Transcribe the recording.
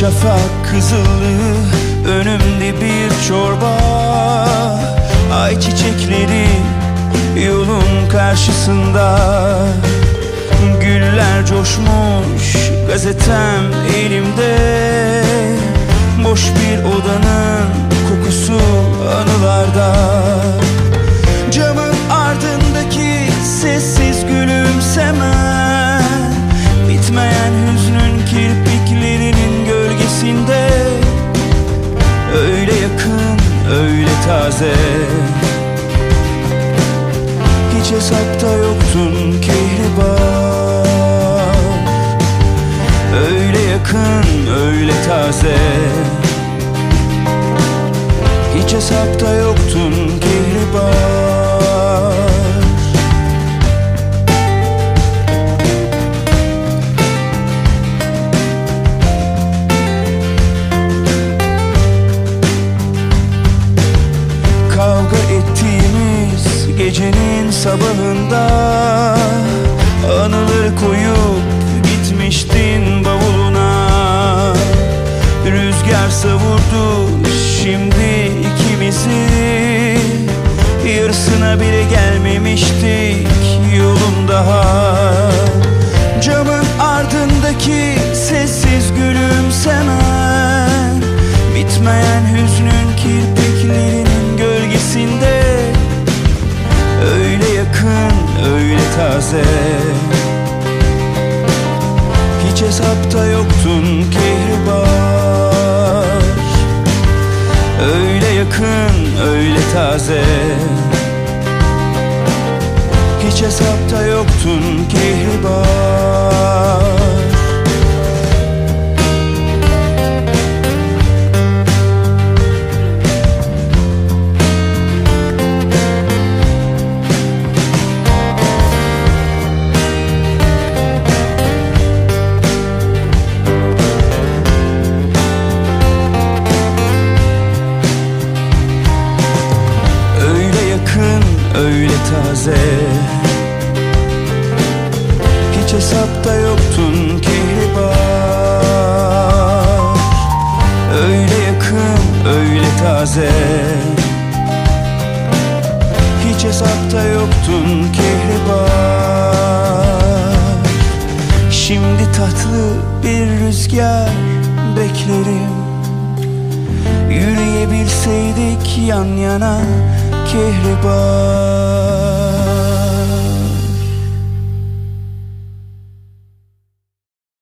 şafak kızılı Önümde bir çorba. Ay çiçekleri yolun karşısında. Güller coşmuş gazetem elimde. Boş bir odanın kokusu anılarda. Camın ardındaki sessiz gülümseme. Bitmeyen hüznün kirpiklerinin taze. Hiç hesapta yoktun kehribar Öyle yakın, öyle taze. Hiç hesapta yoktun kehribar gecenin sabahında Anıları koyup gitmiştin bavuluna. Rüzgar savurdu şimdi ikimizi. Yarısına bile gelmemiştik yolun daha. Camın ardındaki sessiz gülümsemen Bitmeyen hüznün kirpiklerinin gölgesinde taze. Hiç hesapta yoktun kehribar. Öyle yakın, öyle taze. Hiç hesapta yoktun kehribar öyle taze. Hiç hesapta yoktun kehribar. Öyle yakın, öyle taze. Hiç hesapta yoktun kehribar. Şimdi tatlı bir rüzgar beklerim. Yürüyebilseydik yan yana kehribar